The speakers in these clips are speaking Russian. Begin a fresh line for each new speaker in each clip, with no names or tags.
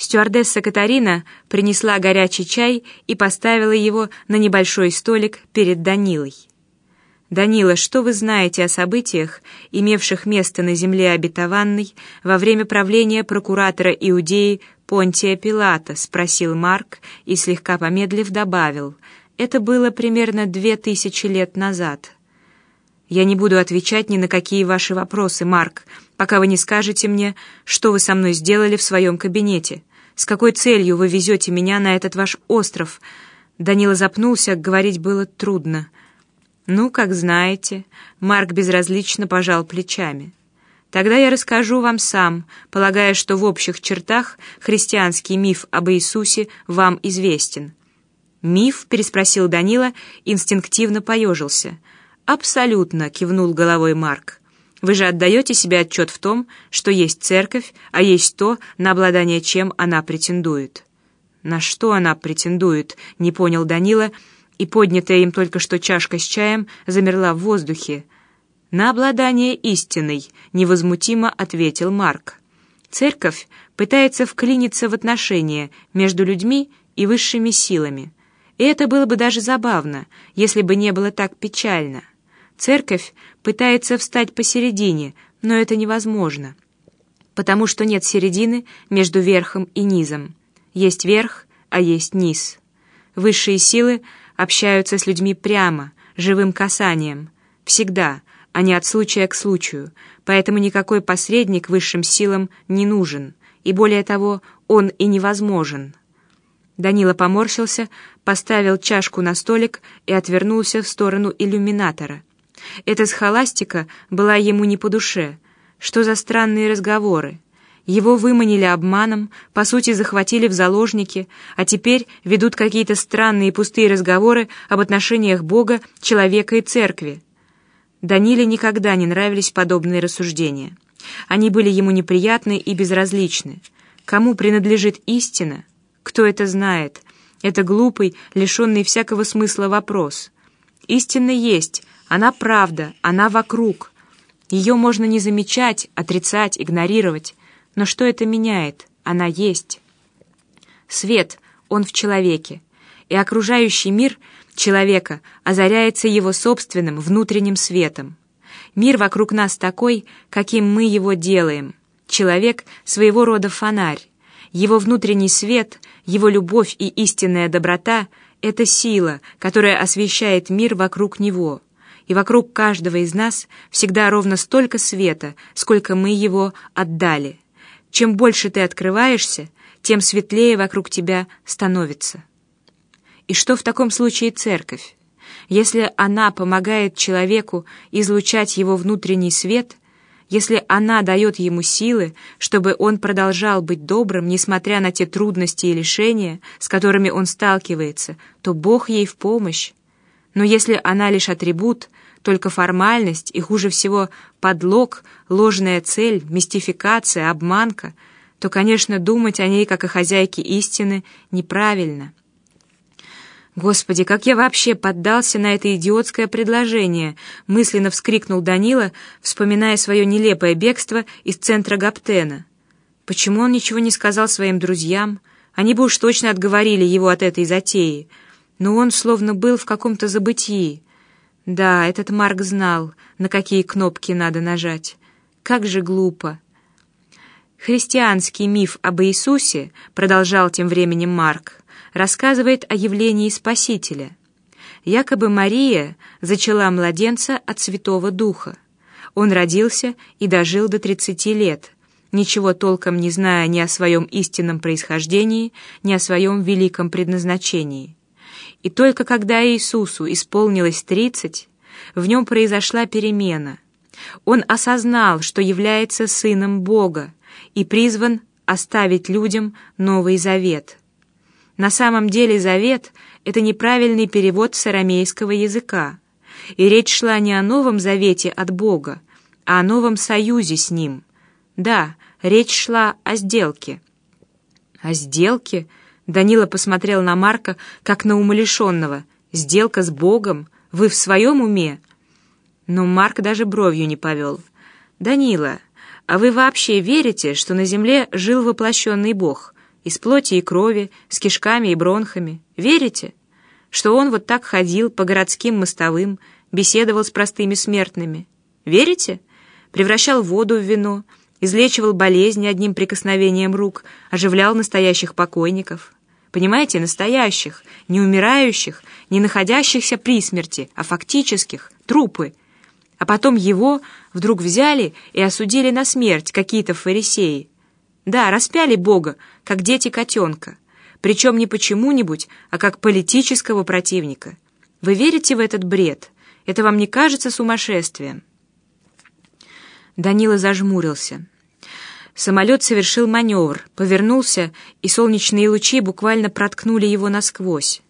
Стюардесса Катарина принесла горячий чай и поставила его на небольшой столик перед Данилой. «Данила, что вы знаете о событиях, имевших место на земле обетованной во время правления прокуратора Иудеи Понтия Пилата?» — спросил Марк и, слегка помедлив, добавил. «Это было примерно две тысячи лет назад». «Я не буду отвечать ни на какие ваши вопросы, Марк, пока вы не скажете мне, что вы со мной сделали в своем кабинете. С какой целью вы везете меня на этот ваш остров?» Данила запнулся, говорить было трудно. «Ну, как знаете», — Марк безразлично пожал плечами. «Тогда я расскажу вам сам, полагая, что в общих чертах христианский миф об Иисусе вам известен». «Миф?» — переспросил Данила, инстинктивно поежился. «Абсолютно», — кивнул головой Марк. «Вы же отдаете себе отчет в том, что есть церковь, а есть то, на обладание чем она претендует». «На что она претендует?» — не понял Данила, — и поднятая им только что чашка с чаем замерла в воздухе. «На обладание истиной», — невозмутимо ответил Марк. «Церковь пытается вклиниться в отношения между людьми и высшими силами. И это было бы даже забавно, если бы не было так печально. Церковь пытается встать посередине, но это невозможно, потому что нет середины между верхом и низом. Есть верх, а есть низ. Высшие силы — общаются с людьми прямо, живым касанием, всегда, а не от случая к случаю, поэтому никакой посредник высшим силам не нужен, и более того, он и невозможен. Данила поморщился, поставил чашку на столик и отвернулся в сторону иллюминатора. Эта схоластика была ему не по душе. Что за странные разговоры? Его выманили обманом, по сути захватили в заложники, а теперь ведут какие-то странные пустые разговоры об отношениях Бога, человека и церкви. Даниле никогда не нравились подобные рассуждения. Они были ему неприятны и безразличны. Кому принадлежит истина? Кто это знает? Это глупый, лишенный всякого смысла вопрос. Истина есть, она правда, она вокруг. Ее можно не замечать, отрицать, игнорировать. Но что это меняет? Она есть. Свет, он в человеке, и окружающий мир человека озаряется его собственным внутренним светом. Мир вокруг нас такой, каким мы его делаем. Человек — своего рода фонарь. Его внутренний свет, его любовь и истинная доброта — это сила, которая освещает мир вокруг него. И вокруг каждого из нас всегда ровно столько света, сколько мы его отдали. Чем больше ты открываешься, тем светлее вокруг тебя становится. И что в таком случае церковь? Если она помогает человеку излучать его внутренний свет, если она дает ему силы, чтобы он продолжал быть добрым, несмотря на те трудности и лишения, с которыми он сталкивается, то Бог ей в помощь. Но если она лишь атрибут, только формальность и, хуже всего, подлог, ложная цель, мистификация, обманка, то, конечно, думать о ней, как о хозяйке истины, неправильно. «Господи, как я вообще поддался на это идиотское предложение!» мысленно вскрикнул Данила, вспоминая свое нелепое бегство из центра Гаптена. Почему он ничего не сказал своим друзьям? Они бы уж точно отговорили его от этой затеи. Но он словно был в каком-то забытии. Да, этот Марк знал, на какие кнопки надо нажать. Как же глупо. Христианский миф об Иисусе, продолжал тем временем Марк, рассказывает о явлении Спасителя. Якобы Мария зачала младенца от Святого Духа. Он родился и дожил до 30 лет, ничего толком не зная ни о своем истинном происхождении, ни о своем великом предназначении. И только когда Иисусу исполнилось тридцать, в нем произошла перемена. Он осознал, что является сыном Бога и призван оставить людям Новый Завет. На самом деле Завет — это неправильный перевод с арамейского языка, и речь шла не о Новом Завете от Бога, а о новом союзе с Ним. Да, речь шла о сделке. О сделке — Данила посмотрел на Марка, как на умалишенного. «Сделка с Богом? Вы в своем уме?» Но Марк даже бровью не повел. «Данила, а вы вообще верите, что на земле жил воплощенный Бог? из плоти и крови, с кишками и бронхами. Верите? Что он вот так ходил по городским мостовым, беседовал с простыми смертными. Верите? Превращал воду в вино, излечивал болезни одним прикосновением рук, оживлял настоящих покойников. Понимаете, настоящих, не умирающих, не находящихся при смерти, а фактических, трупы. А потом его вдруг взяли и осудили на смерть какие-то фарисеи. Да, распяли Бога, как дети котенка. Причем не почему-нибудь, а как политического противника. Вы верите в этот бред? Это вам не кажется сумасшествием?» Данила зажмурился. Самолет совершил маневр, повернулся, и солнечные лучи буквально проткнули его насквозь.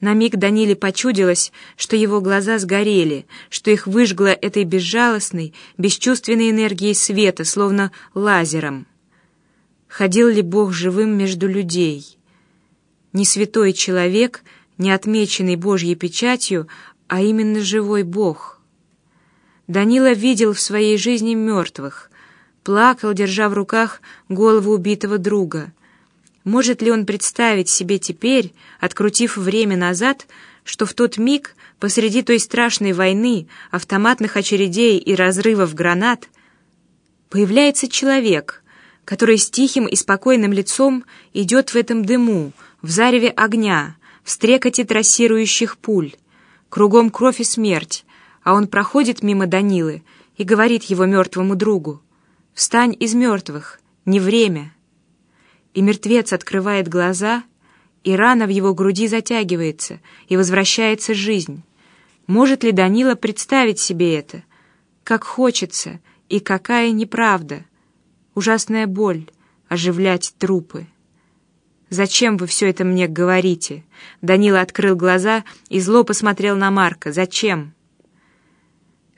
На миг Даниле почудилось, что его глаза сгорели, что их выжгло этой безжалостной, бесчувственной энергией света, словно лазером. Ходил ли Бог живым между людей? Не святой человек, не отмеченный Божьей печатью, а именно живой Бог. Данила видел в своей жизни мертвых, плакал, держа в руках голову убитого друга. Может ли он представить себе теперь, открутив время назад, что в тот миг посреди той страшной войны, автоматных очередей и разрывов гранат появляется человек, который с тихим и спокойным лицом идет в этом дыму, в зареве огня, в стрекоте трассирующих пуль. Кругом кровь и смерть, а он проходит мимо Данилы и говорит его мертвому другу, «Встань из мертвых, не время». И мертвец открывает глаза, и рана в его груди затягивается, и возвращается жизнь. Может ли Данила представить себе это? Как хочется, и какая неправда. Ужасная боль — оживлять трупы. «Зачем вы все это мне говорите?» Данила открыл глаза и зло посмотрел на Марка. «Зачем?»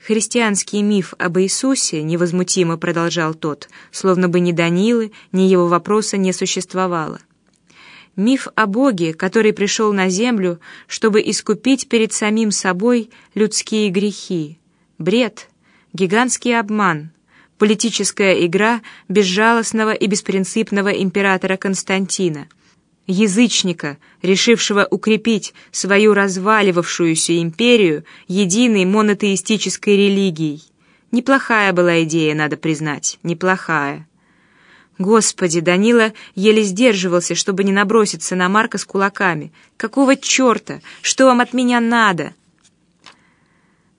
«Христианский миф об Иисусе», — невозмутимо продолжал тот, словно бы ни Данилы, ни его вопроса не существовало. Миф о Боге, который пришел на землю, чтобы искупить перед самим собой людские грехи. Бред, гигантский обман, политическая игра безжалостного и беспринципного императора Константина — язычника, решившего укрепить свою разваливавшуюся империю единой монотеистической религией. Неплохая была идея, надо признать, неплохая. Господи, Данила еле сдерживался, чтобы не наброситься на Марка с кулаками. «Какого черта? Что вам от меня надо?»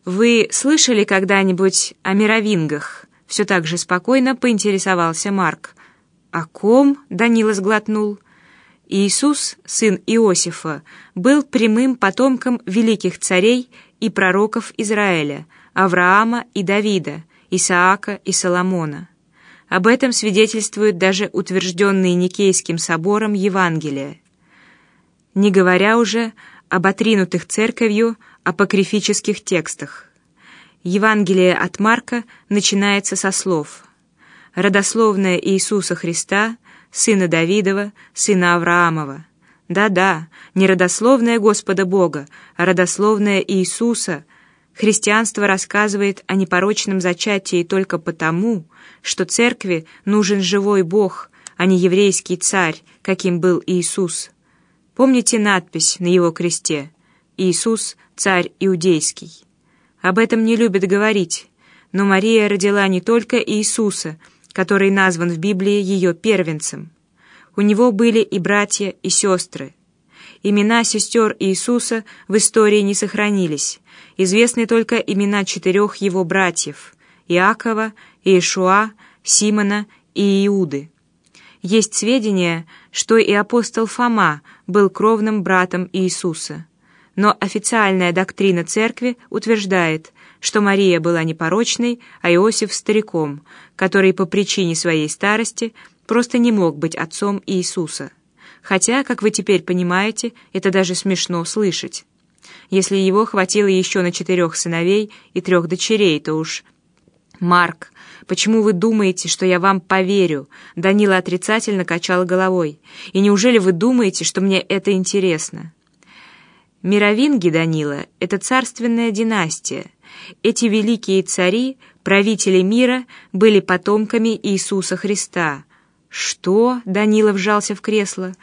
«Вы слышали когда-нибудь о мировингах?» Все так же спокойно поинтересовался Марк. «О ком?» — Данила сглотнул. Иисус, сын Иосифа, был прямым потомком великих царей и пророков Израиля, Авраама и Давида, Исаака и Соломона. Об этом свидетельствуют даже утвержденные Никейским собором Евангелия. Не говоря уже об отринутых церковью апокрифических текстах. Евангелие от Марка начинается со слов «Родословная Иисуса Христа – сына Давидова, сына Авраамова. Да-да, не родословная Господа Бога, а родословная Иисуса. Христианство рассказывает о непорочном зачатии только потому, что церкви нужен живой Бог, а не еврейский царь, каким был Иисус. Помните надпись на его кресте «Иисус – царь иудейский». Об этом не любят говорить, но Мария родила не только Иисуса – который назван в Библии ее первенцем. У него были и братья, и сестры. Имена сестер Иисуса в истории не сохранились. Известны только имена четырех его братьев – Иакова, Иешуа, Симона и Иуды. Есть сведения, что и апостол Фома был кровным братом Иисуса. Но официальная доктрина церкви утверждает, что Мария была непорочной, а Иосиф — стариком, который по причине своей старости просто не мог быть отцом Иисуса. Хотя, как вы теперь понимаете, это даже смешно слышать. Если его хватило еще на четырех сыновей и трех дочерей, то уж... «Марк, почему вы думаете, что я вам поверю?» Данила отрицательно качал головой. «И неужели вы думаете, что мне это интересно?» Мировинги, Данила, — это царственная династия. Эти великие цари, правители мира, были потомками Иисуса Христа. «Что?» — Данила вжался в кресло.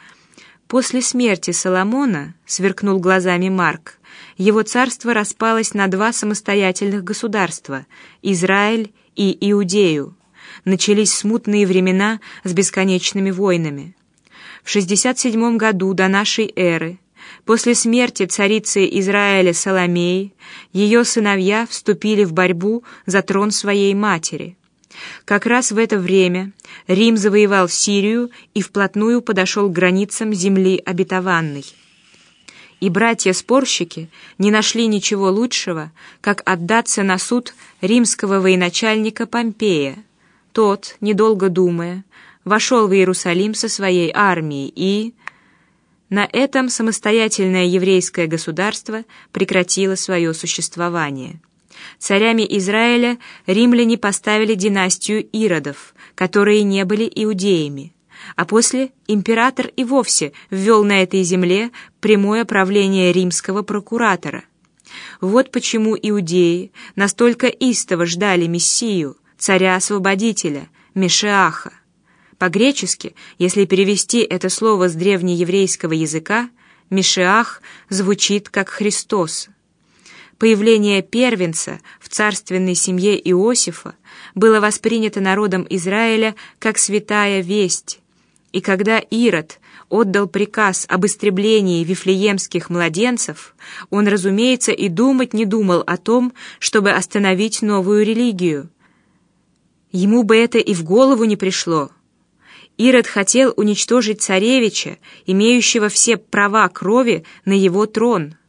«После смерти Соломона», — сверкнул глазами Марк, его царство распалось на два самостоятельных государства — Израиль и Иудею. Начались смутные времена с бесконечными войнами. В 67 году до нашей эры, после смерти царицы Израиля Соломеи, ее сыновья вступили в борьбу за трон своей матери. Как раз в это время Рим завоевал Сирию и вплотную подошел к границам земли обетованной. И братья-спорщики не нашли ничего лучшего, как отдаться на суд римского военачальника Помпея. Тот, недолго думая, вошел в Иерусалим со своей армией и... На этом самостоятельное еврейское государство прекратило свое существование. Царями Израиля римляне поставили династию Иродов, которые не были иудеями, а после император и вовсе ввел на этой земле прямое правление римского прокуратора. Вот почему иудеи настолько истово ждали Мессию, царя-освободителя, Мешеаха. По-гречески, если перевести это слово с древнееврейского языка, Мешеах звучит как Христос. Появление первенца в царственной семье Иосифа было воспринято народом Израиля как святая весть, и когда Ирод отдал приказ об истреблении вифлеемских младенцев, он, разумеется, и думать не думал о том, чтобы остановить новую религию. Ему бы это и в голову не пришло. Ирод хотел уничтожить царевича, имеющего все права крови на его трон —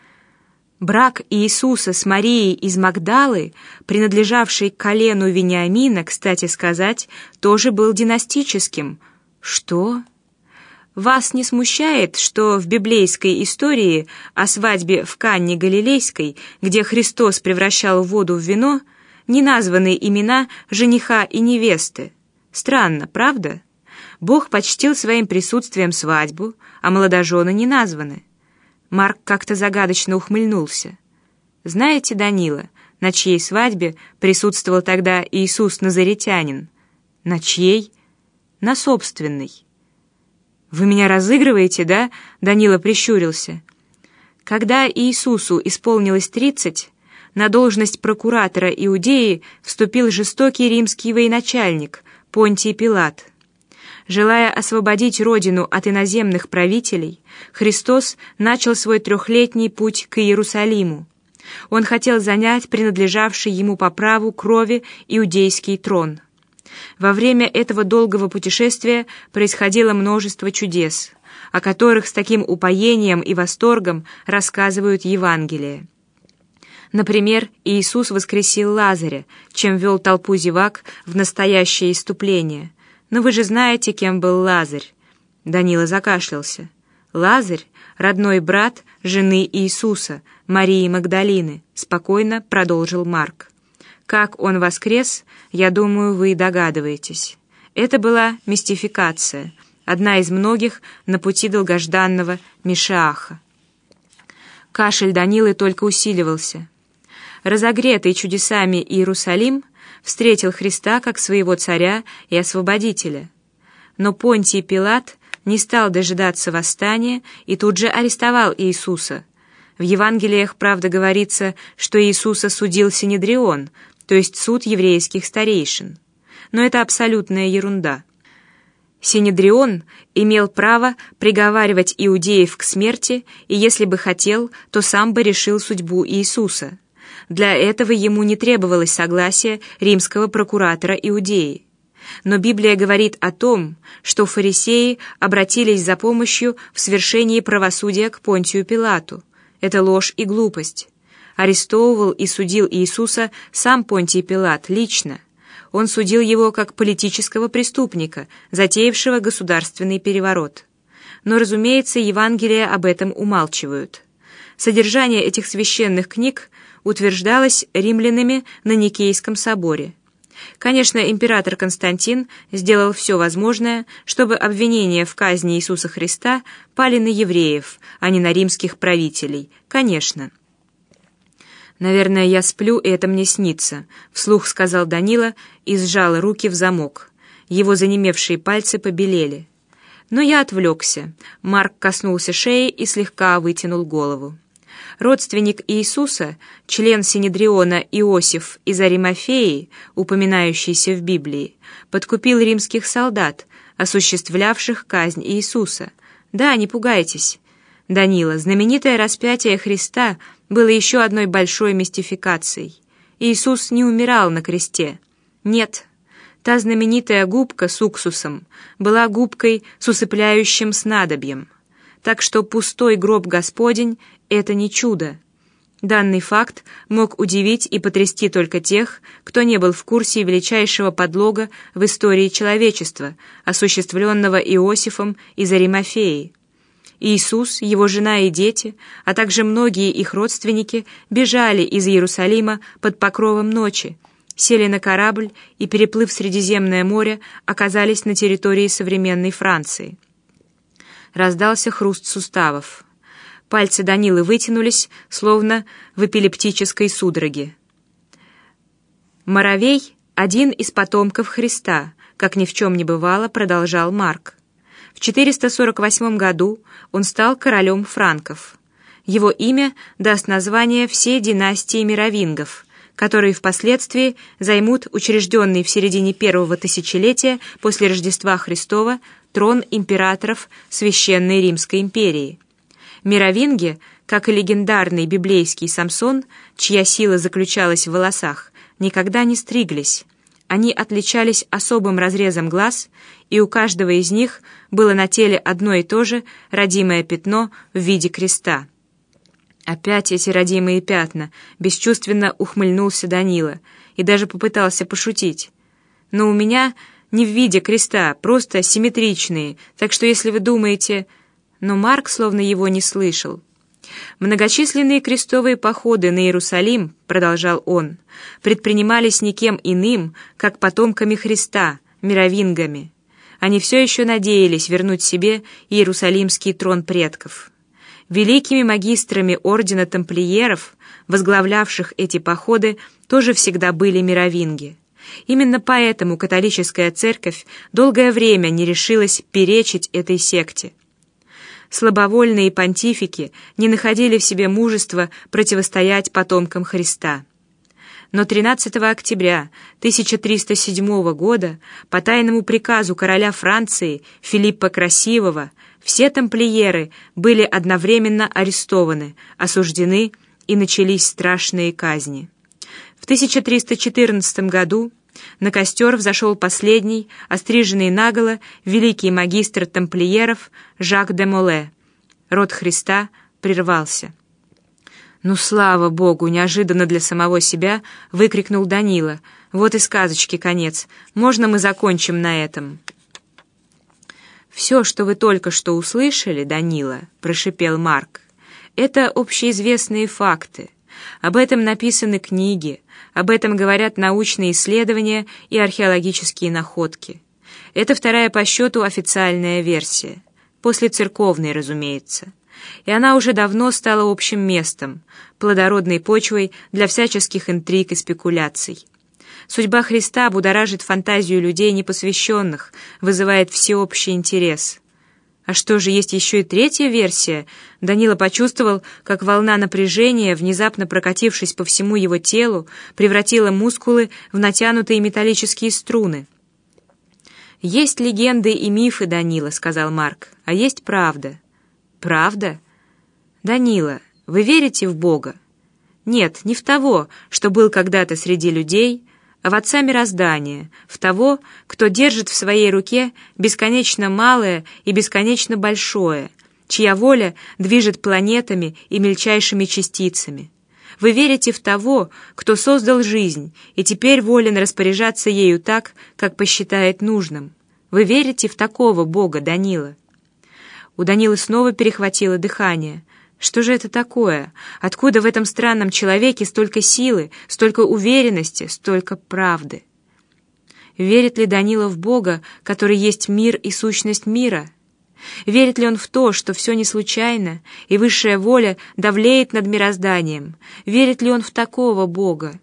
Брак Иисуса с Марией из Магдалы, принадлежавшей колену Вениамина, кстати сказать, тоже был династическим. Что? Вас не смущает, что в библейской истории о свадьбе в Канне Галилейской, где Христос превращал воду в вино, не названы имена жениха и невесты? Странно, правда? Бог почтил своим присутствием свадьбу, а молодожены не названы. Марк как-то загадочно ухмыльнулся. «Знаете, Данила, на чьей свадьбе присутствовал тогда Иисус Назаретянин?» «На чьей?» «На собственной». «Вы меня разыгрываете, да?» — Данила прищурился. Когда Иисусу исполнилось тридцать, на должность прокуратора Иудеи вступил жестокий римский военачальник Понтий Пилат — Желая освободить родину от иноземных правителей, Христос начал свой трехлетний путь к Иерусалиму. Он хотел занять принадлежавший ему по праву крови иудейский трон. Во время этого долгого путешествия происходило множество чудес, о которых с таким упоением и восторгом рассказывают Евангелие. Например, Иисус воскресил Лазаря, чем вел толпу зевак в настоящее иступление – «Но вы же знаете, кем был Лазарь?» Данила закашлялся. «Лазарь — родной брат жены Иисуса, Марии Магдалины», — спокойно продолжил Марк. «Как он воскрес, я думаю, вы догадываетесь. Это была мистификация, одна из многих на пути долгожданного Мишааха». Кашель Данилы только усиливался. Разогретый чудесами Иерусалим — встретил Христа как своего царя и освободителя. Но Понтий Пилат не стал дожидаться восстания и тут же арестовал Иисуса. В Евангелиях, правда, говорится, что Иисуса судил Синедрион, то есть суд еврейских старейшин. Но это абсолютная ерунда. Синедрион имел право приговаривать иудеев к смерти, и если бы хотел, то сам бы решил судьбу Иисуса. Для этого ему не требовалось согласия римского прокуратора Иудеи. Но Библия говорит о том, что фарисеи обратились за помощью в свершении правосудия к Понтию Пилату. Это ложь и глупость. Арестовывал и судил Иисуса сам Понтий Пилат лично. Он судил его как политического преступника, затеявшего государственный переворот. Но, разумеется, Евангелия об этом умалчивают. Содержание этих священных книг утверждалось римлянами на Никейском соборе. Конечно, император Константин сделал все возможное, чтобы обвинения в казни Иисуса Христа пали на евреев, а не на римских правителей. Конечно. «Наверное, я сплю, и это мне снится», — вслух сказал Данила и сжал руки в замок. Его занемевшие пальцы побелели. Но я отвлекся. Марк коснулся шеи и слегка вытянул голову. Родственник Иисуса, член Синедриона Иосиф из Аримафеи, упоминающийся в Библии, подкупил римских солдат, осуществлявших казнь Иисуса. Да, не пугайтесь. Данила, знаменитое распятие Христа было еще одной большой мистификацией. Иисус не умирал на кресте. Нет, та знаменитая губка с уксусом была губкой с усыпляющим снадобьем. Так что пустой гроб Господень — это не чудо. Данный факт мог удивить и потрясти только тех, кто не был в курсе величайшего подлога в истории человечества, осуществленного Иосифом из Аримафеи. Иисус, его жена и дети, а также многие их родственники бежали из Иерусалима под покровом ночи, сели на корабль и, переплыв Средиземное море, оказались на территории современной Франции. Раздался хруст суставов. Пальцы Данилы вытянулись, словно в эпилептической судороге. «Моровей — один из потомков Христа», как ни в чем не бывало, продолжал Марк. В 448 году он стал королем франков. Его имя даст название всей династии мировингов, которые впоследствии займут учрежденный в середине первого тысячелетия после Рождества Христова трон императоров Священной Римской империи. Мировинги, как и легендарный библейский Самсон, чья сила заключалась в волосах, никогда не стриглись. Они отличались особым разрезом глаз, и у каждого из них было на теле одно и то же родимое пятно в виде креста. Опять эти родимые пятна, бесчувственно ухмыльнулся Данила и даже попытался пошутить. Но у меня не в виде креста, просто симметричные, так что если вы думаете... Но Марк словно его не слышал. Многочисленные крестовые походы на Иерусалим, продолжал он, предпринимались никем иным, как потомками Христа, мировингами. Они все еще надеялись вернуть себе Иерусалимский трон предков. Великими магистрами ордена тамплиеров, возглавлявших эти походы, тоже всегда были мировинги. Именно поэтому католическая церковь долгое время не решилась перечить этой секте слабовольные понтифики не находили в себе мужества противостоять потомкам Христа. Но 13 октября 1307 года по тайному приказу короля Франции Филиппа Красивого все тамплиеры были одновременно арестованы, осуждены и начались страшные казни. В 1314 году на костер взошел последний, остриженный наголо, великий магистр тамплиеров Жак де Моле. Род Христа прервался. «Ну, слава Богу!» — неожиданно для самого себя выкрикнул Данила. «Вот и сказочки конец. Можно мы закончим на этом?» «Все, что вы только что услышали, Данила», — прошипел Марк, — «это общеизвестные факты. Об этом написаны книги, об этом говорят научные исследования и археологические находки. Это вторая по счету официальная версия. После церковной, разумеется. И она уже давно стала общим местом, плодородной почвой для всяческих интриг и спекуляций. Судьба Христа будоражит фантазию людей непосвященных, вызывает всеобщий интерес – а что же, есть еще и третья версия? Данила почувствовал, как волна напряжения, внезапно прокатившись по всему его телу, превратила мускулы в натянутые металлические струны. «Есть легенды и мифы, Данила», — сказал Марк, — «а есть правда». «Правда?» «Данила, вы верите в Бога?» «Нет, не в того, что был когда-то среди людей, в Отца мироздания, в того, кто держит в своей руке бесконечно малое и бесконечно большое, чья воля движет планетами и мельчайшими частицами. Вы верите в того, кто создал жизнь и теперь волен распоряжаться ею так, как посчитает нужным. Вы верите в такого Бога, Данила? У Данилы снова перехватило дыхание. Что же это такое? Откуда в этом странном человеке столько силы, столько уверенности, столько правды? Верит ли Данила в Бога, который есть мир и сущность мира? Верит ли он в то, что все не случайно, и высшая воля давлеет над мирозданием? Верит ли он в такого Бога?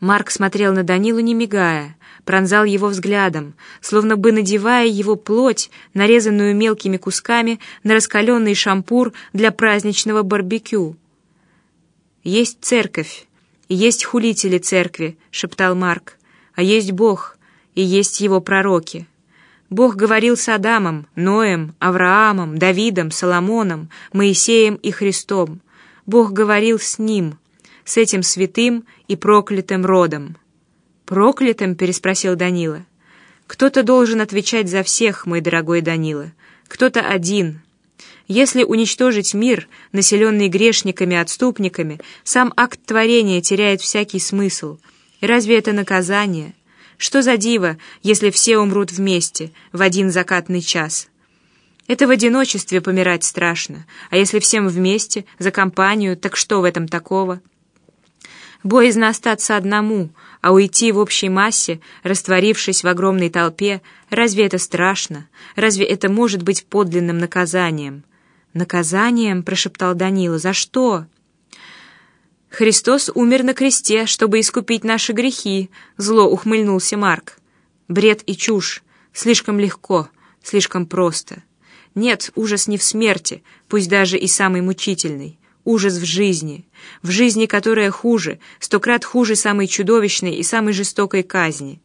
Марк смотрел на Данилу, не мигая, пронзал его взглядом, словно бы надевая его плоть, нарезанную мелкими кусками, на раскаленный шампур для праздничного барбекю. «Есть церковь, и есть хулители церкви», — шептал Марк, «а есть Бог, и есть его пророки». Бог говорил с Адамом, Ноем, Авраамом, Давидом, Соломоном, Моисеем и Христом. Бог говорил с ним, с этим святым и проклятым родом. «Проклятым?» — переспросил Данила. «Кто-то должен отвечать за всех, мой дорогой Данила. Кто-то один. Если уничтожить мир, населенный грешниками отступниками, сам акт творения теряет всякий смысл. разве это наказание?» Что за диво, если все умрут вместе, в один закатный час? Это в одиночестве помирать страшно, а если всем вместе, за компанию, так что в этом такого? Боязно остаться одному, а уйти в общей массе, растворившись в огромной толпе, разве это страшно? Разве это может быть подлинным наказанием? «Наказанием?» — прошептал Данила. «За что?» «Христос умер на кресте, чтобы искупить наши грехи», — зло ухмыльнулся Марк. «Бред и чушь. Слишком легко, слишком просто. Нет, ужас не в смерти, пусть даже и самый мучительный. Ужас в жизни. В жизни, которая хуже, сто крат хуже самой чудовищной и самой жестокой казни.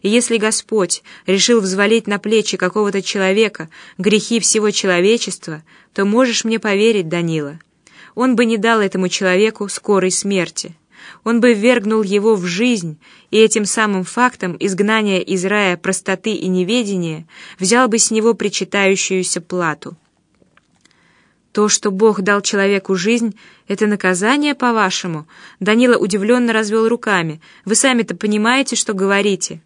И если Господь решил взвалить на плечи какого-то человека грехи всего человечества, то можешь мне поверить, Данила, он бы не дал этому человеку скорой смерти. Он бы ввергнул его в жизнь, и этим самым фактом изгнания из рая простоты и неведения взял бы с него причитающуюся плату. То, что Бог дал человеку жизнь, это наказание, по-вашему? Данила удивленно развел руками. Вы сами-то понимаете, что говорите?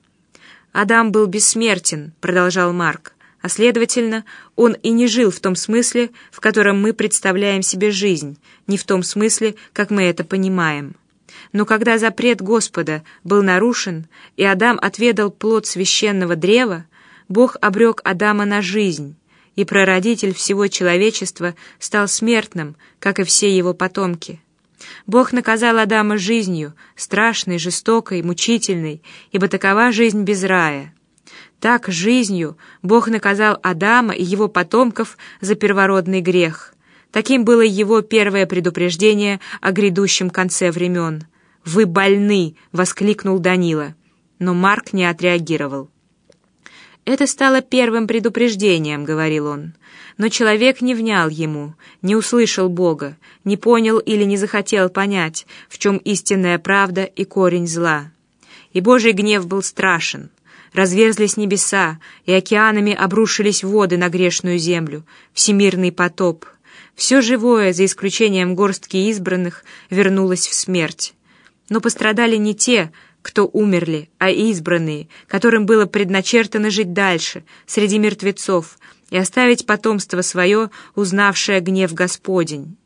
Адам был бессмертен, продолжал Марк а следовательно, он и не жил в том смысле, в котором мы представляем себе жизнь, не в том смысле, как мы это понимаем. Но когда запрет Господа был нарушен, и Адам отведал плод священного древа, Бог обрек Адама на жизнь, и прародитель всего человечества стал смертным, как и все его потомки. Бог наказал Адама жизнью, страшной, жестокой, мучительной, ибо такова жизнь без рая. Так жизнью Бог наказал Адама и его потомков за первородный грех. Таким было его первое предупреждение о грядущем конце времен. «Вы больны!» — воскликнул Данила. Но Марк не отреагировал. «Это стало первым предупреждением», — говорил он. Но человек не внял ему, не услышал Бога, не понял или не захотел понять, в чем истинная правда и корень зла. И Божий гнев был страшен разверзлись небеса, и океанами обрушились воды на грешную землю, всемирный потоп. Все живое, за исключением горстки избранных, вернулось в смерть. Но пострадали не те, кто умерли, а избранные, которым было предначертано жить дальше, среди мертвецов, и оставить потомство свое, узнавшее гнев Господень.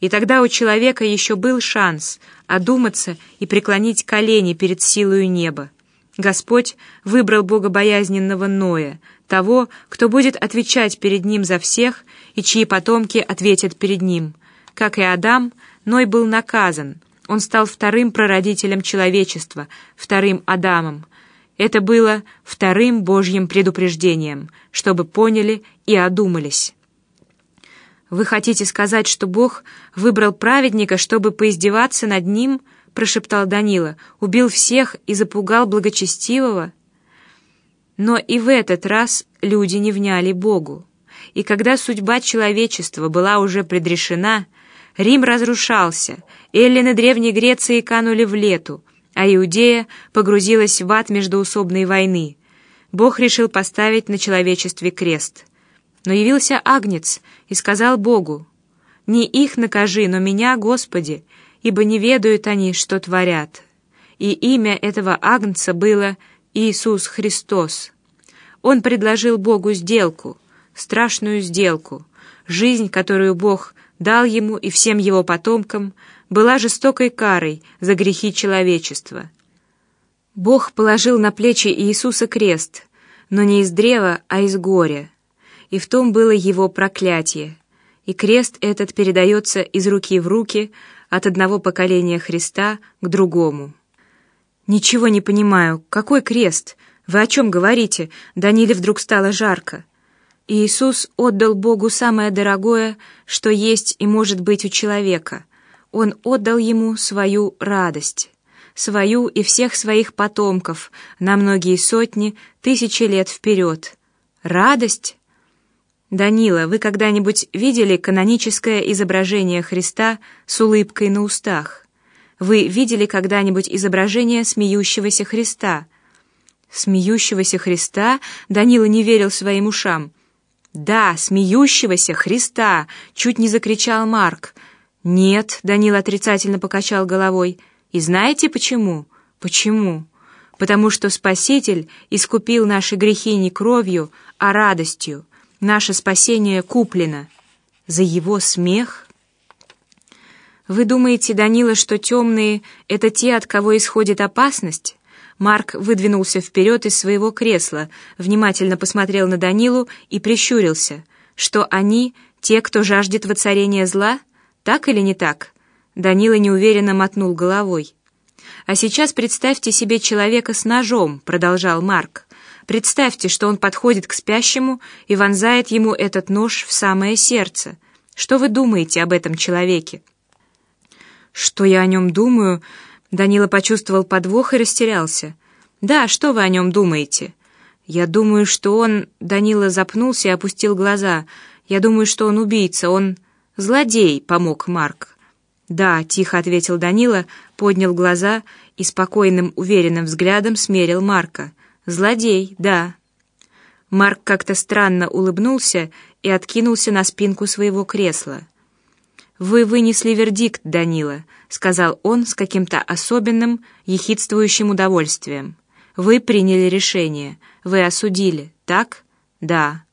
И тогда у человека еще был шанс одуматься и преклонить колени перед силою неба. Господь выбрал богобоязненного Ноя, того, кто будет отвечать перед ним за всех и чьи потомки ответят перед ним. Как и Адам, Ной был наказан. Он стал вторым прародителем человечества, вторым Адамом. Это было вторым Божьим предупреждением, чтобы поняли и одумались. Вы хотите сказать, что Бог выбрал праведника, чтобы поиздеваться над ним –— прошептал Данила. «Убил всех и запугал благочестивого?» Но и в этот раз люди не вняли Богу. И когда судьба человечества была уже предрешена, Рим разрушался, эллины Древней Греции канули в лету, а Иудея погрузилась в ад междоусобной войны. Бог решил поставить на человечестве крест. Но явился Агнец и сказал Богу, «Не их накажи, но меня, Господи, ибо не ведают они, что творят». И имя этого Агнца было Иисус Христос. Он предложил Богу сделку, страшную сделку. Жизнь, которую Бог дал ему и всем его потомкам, была жестокой карой за грехи человечества. Бог положил на плечи Иисуса крест, но не из древа, а из горя, и в том было его проклятие, и крест этот передается из руки в руки от одного поколения Христа к другому. «Ничего не понимаю. Какой крест? Вы о чем говорите?» Даниле вдруг стало жарко. Иисус отдал Богу самое дорогое, что есть и может быть у человека. Он отдал ему свою радость, свою и всех своих потомков на многие сотни, тысячи лет вперед. Радость? Данила, вы когда-нибудь видели каноническое изображение Христа с улыбкой на устах? Вы видели когда-нибудь изображение смеющегося Христа? Смеющегося Христа? Данила не верил своим ушам. «Да, смеющегося Христа!» — чуть не закричал Марк. «Нет», — Данил отрицательно покачал головой. «И знаете почему?» «Почему?» «Потому что Спаситель искупил наши грехи не кровью, а радостью. Наше спасение куплено. За его смех...» «Вы думаете, Данила, что темные — это те, от кого исходит опасность?» Марк выдвинулся вперед из своего кресла, внимательно посмотрел на Данилу и прищурился. «Что они — те, кто жаждет воцарения зла? Так или не так?» Данила неуверенно мотнул головой. «А сейчас представьте себе человека с ножом», — продолжал Марк. «Представьте, что он подходит к спящему и вонзает ему этот нож в самое сердце. Что вы думаете об этом человеке?» «Что я о нем думаю?» Данила почувствовал подвох и растерялся. «Да, что вы о нем думаете?» «Я думаю, что он...» Данила запнулся и опустил глаза. «Я думаю, что он убийца, он...» «Злодей», — помог Марк. «Да», — тихо ответил Данила, поднял глаза и спокойным, уверенным взглядом смерил Марка. «Злодей, да». Марк как-то странно улыбнулся и откинулся на спинку своего кресла. «Вы вынесли вердикт, Данила», — сказал он с каким-то особенным, ехидствующим удовольствием. «Вы приняли решение, вы осудили, так?» «Да».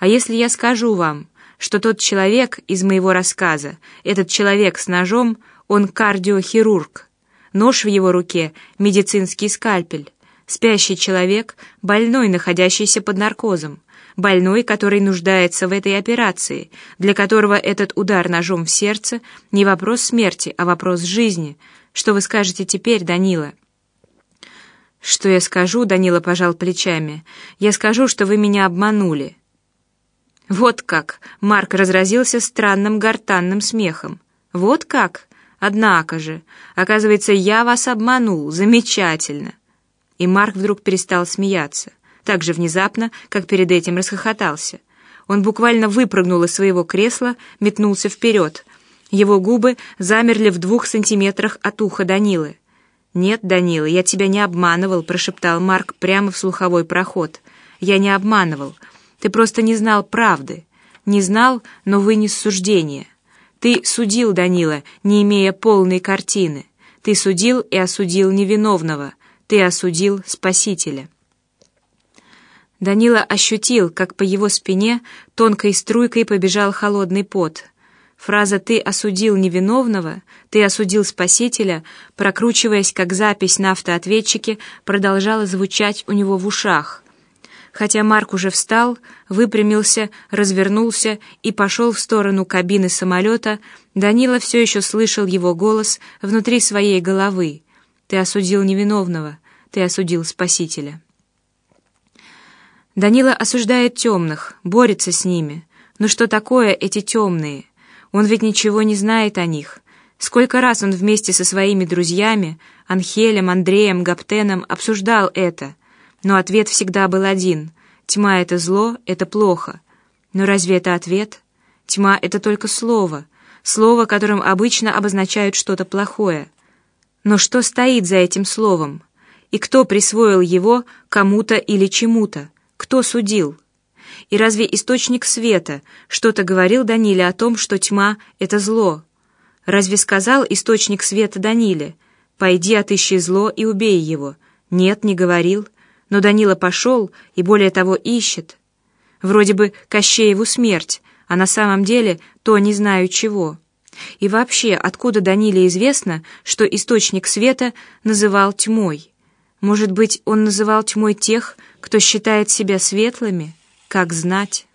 «А если я скажу вам, что тот человек из моего рассказа, этот человек с ножом, он кардиохирург, нож в его руке — медицинский скальпель, спящий человек — больной, находящийся под наркозом, больной, который нуждается в этой операции, для которого этот удар ножом в сердце не вопрос смерти, а вопрос жизни. Что вы скажете теперь, Данила?» «Что я скажу?» — Данила пожал плечами. «Я скажу, что вы меня обманули». «Вот как!» — Марк разразился странным гортанным смехом. «Вот как? Однако же! Оказывается, я вас обманул. Замечательно!» И Марк вдруг перестал смеяться так же внезапно, как перед этим расхохотался. Он буквально выпрыгнул из своего кресла, метнулся вперед. Его губы замерли в двух сантиметрах от уха Данилы. «Нет, Данила, я тебя не обманывал», — прошептал Марк прямо в слуховой проход. «Я не обманывал. Ты просто не знал правды. Не знал, но вынес суждение. Ты судил Данила, не имея полной картины. Ты судил и осудил невиновного. Ты осудил Спасителя». Данила ощутил, как по его спине тонкой струйкой побежал холодный пот. Фраза «ты осудил невиновного», «ты осудил спасителя», прокручиваясь как запись на автоответчике, продолжала звучать у него в ушах. Хотя Марк уже встал, выпрямился, развернулся и пошел в сторону кабины самолета, Данила все еще слышал его голос внутри своей головы. «Ты осудил невиновного, ты осудил спасителя». Данила осуждает темных, борется с ними. Но что такое эти темные? Он ведь ничего не знает о них. Сколько раз он вместе со своими друзьями, Анхелем, Андреем, Гаптеном, обсуждал это. Но ответ всегда был один. Тьма — это зло, это плохо. Но разве это ответ? Тьма — это только слово. Слово, которым обычно обозначают что-то плохое. Но что стоит за этим словом? И кто присвоил его кому-то или чему-то? Кто судил? И разве источник света что-то говорил Даниле о том, что тьма — это зло? Разве сказал источник света Даниле, «Пойди, отыщи зло и убей его»? Нет, не говорил. Но Данила пошел и, более того, ищет. Вроде бы Кощееву смерть, а на самом деле то не знаю чего. И вообще, откуда Даниле известно, что источник света называл тьмой? Может быть, он называл тьмой тех, кто считает себя светлыми, как знать.